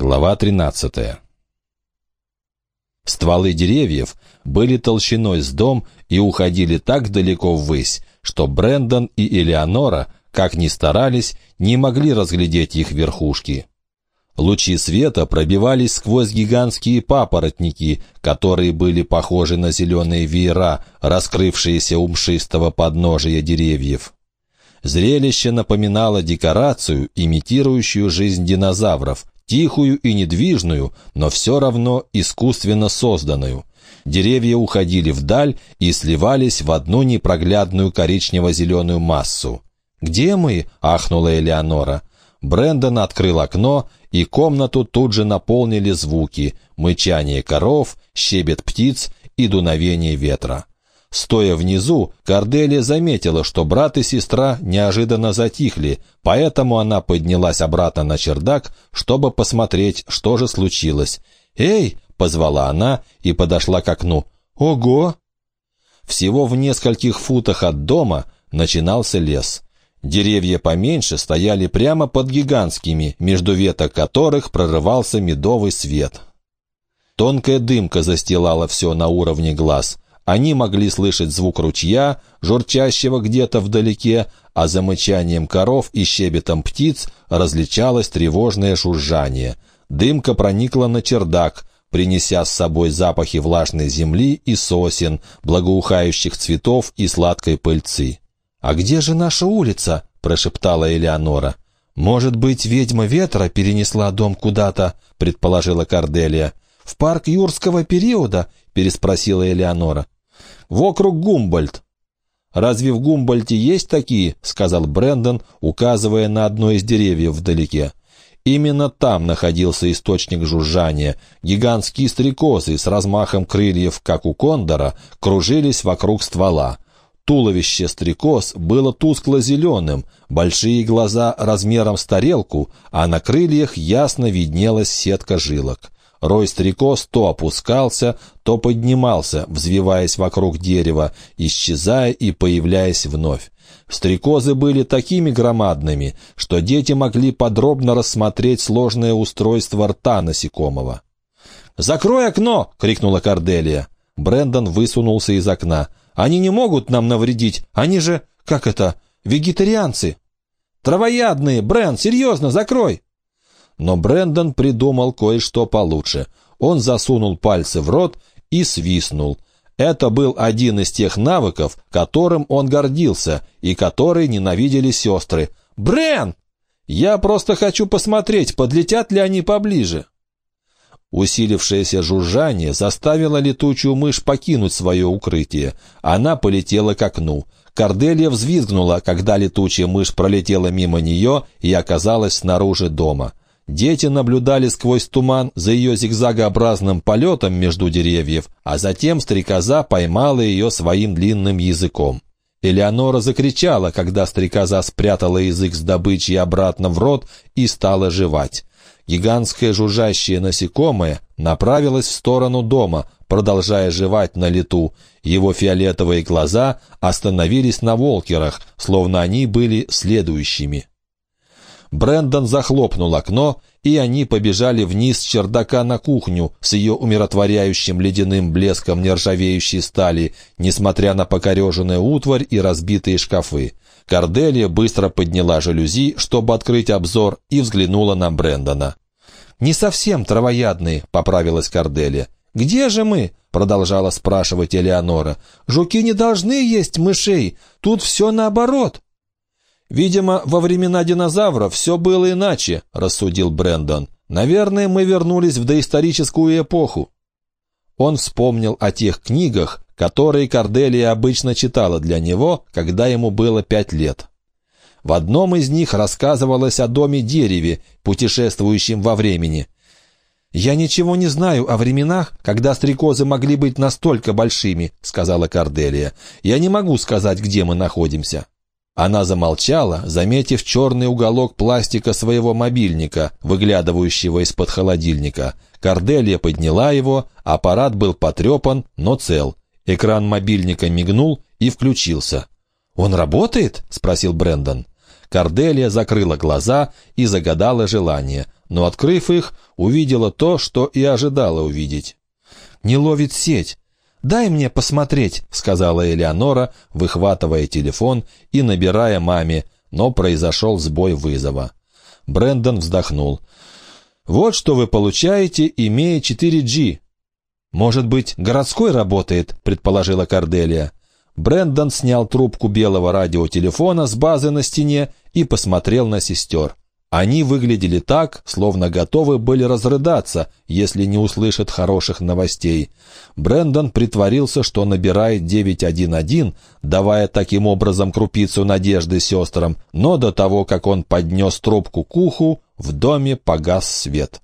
Глава 13. Стволы деревьев были толщиной с дом и уходили так далеко ввысь, что Брендон и Элеонора, как ни старались, не могли разглядеть их верхушки. Лучи света пробивались сквозь гигантские папоротники, которые были похожи на зеленые веера, раскрывшиеся у мшистого подножия деревьев. Зрелище напоминало декорацию, имитирующую жизнь динозавров, тихую и недвижную, но все равно искусственно созданную. Деревья уходили вдаль и сливались в одну непроглядную коричнево-зеленую массу. «Где мы?» — ахнула Элеонора. Брэндон открыл окно, и комнату тут же наполнили звуки — мычание коров, щебет птиц и дуновение ветра. Стоя внизу, Корделия заметила, что брат и сестра неожиданно затихли, поэтому она поднялась обратно на чердак, чтобы посмотреть, что же случилось. «Эй!» — позвала она и подошла к окну. «Ого!» Всего в нескольких футах от дома начинался лес. Деревья поменьше стояли прямо под гигантскими, между веток которых прорывался медовый свет. Тонкая дымка застилала все на уровне глаз — они могли слышать звук ручья, журчащего где-то вдалеке, а за мычанием коров и щебетом птиц различалось тревожное шуржание. Дымка проникла на чердак, принеся с собой запахи влажной земли и сосен, благоухающих цветов и сладкой пыльцы. «А где же наша улица?» — прошептала Элеонора. «Может быть, ведьма ветра перенесла дом куда-то?» — предположила Корделия. «В парк юрского периода?» — переспросила Элеонора. Вокруг Гумбольд». «Разве в Гумбольте есть такие?» — сказал Брэндон, указывая на одно из деревьев вдалеке. Именно там находился источник жужжания. Гигантские стрекозы с размахом крыльев, как у кондора, кружились вокруг ствола. Туловище стрекоз было тускло-зеленым, большие глаза размером с тарелку, а на крыльях ясно виднелась сетка жилок. Рой стрекоз то опускался, то поднимался, взвиваясь вокруг дерева, исчезая и появляясь вновь. Стрекозы были такими громадными, что дети могли подробно рассмотреть сложное устройство рта насекомого. «Закрой окно!» — крикнула Корделия. Брендон высунулся из окна. «Они не могут нам навредить. Они же, как это, вегетарианцы!» «Травоядные! Брен, серьезно, закрой!» Но Брендон придумал кое-что получше. Он засунул пальцы в рот и свистнул. Это был один из тех навыков, которым он гордился и который ненавидели сестры. «Брен! Я просто хочу посмотреть, подлетят ли они поближе». Усилившееся жужжание заставило летучую мышь покинуть свое укрытие. Она полетела к окну. Корделия взвизгнула, когда летучая мышь пролетела мимо нее и оказалась снаружи дома. Дети наблюдали сквозь туман за ее зигзагообразным полетом между деревьев, а затем стрекоза поймала ее своим длинным языком. Элеонора закричала, когда стрекоза спрятала язык с добычей обратно в рот и стала жевать. Гигантское жужжащее насекомое направилось в сторону дома, продолжая жевать на лету. Его фиолетовые глаза остановились на волкерах, словно они были следующими. Брендон захлопнул окно, и они побежали вниз с чердака на кухню с ее умиротворяющим ледяным блеском нержавеющей стали, несмотря на покореженную утварь и разбитые шкафы. Корделия быстро подняла жалюзи, чтобы открыть обзор, и взглянула на Брэндона. «Не совсем травоядные», — поправилась Корделия. «Где же мы?» — продолжала спрашивать Элеонора. «Жуки не должны есть мышей. Тут все наоборот». «Видимо, во времена динозавров все было иначе», — рассудил Брэндон. «Наверное, мы вернулись в доисторическую эпоху». Он вспомнил о тех книгах, которые Корделия обычно читала для него, когда ему было пять лет. В одном из них рассказывалось о доме-дереве, путешествующем во времени. «Я ничего не знаю о временах, когда стрекозы могли быть настолько большими», — сказала Корделия. «Я не могу сказать, где мы находимся». Она замолчала, заметив черный уголок пластика своего мобильника, выглядывающего из-под холодильника. Корделия подняла его, аппарат был потрепан, но цел. Экран мобильника мигнул и включился. «Он работает?» — спросил Брэндон. Корделия закрыла глаза и загадала желание, но, открыв их, увидела то, что и ожидала увидеть. «Не ловит сеть. Дай мне посмотреть», — сказала Элеонора, выхватывая телефон и набирая маме, но произошел сбой вызова. Брендон вздохнул. «Вот что вы получаете, имея 4G». «Может быть, городской работает», — предположила Корделия. Брендон снял трубку белого радиотелефона с базы на стене и посмотрел на сестер. Они выглядели так, словно готовы были разрыдаться, если не услышат хороших новостей. Брендон притворился, что набирает 911, давая таким образом крупицу надежды сестрам, но до того, как он поднес трубку к уху, в доме погас свет.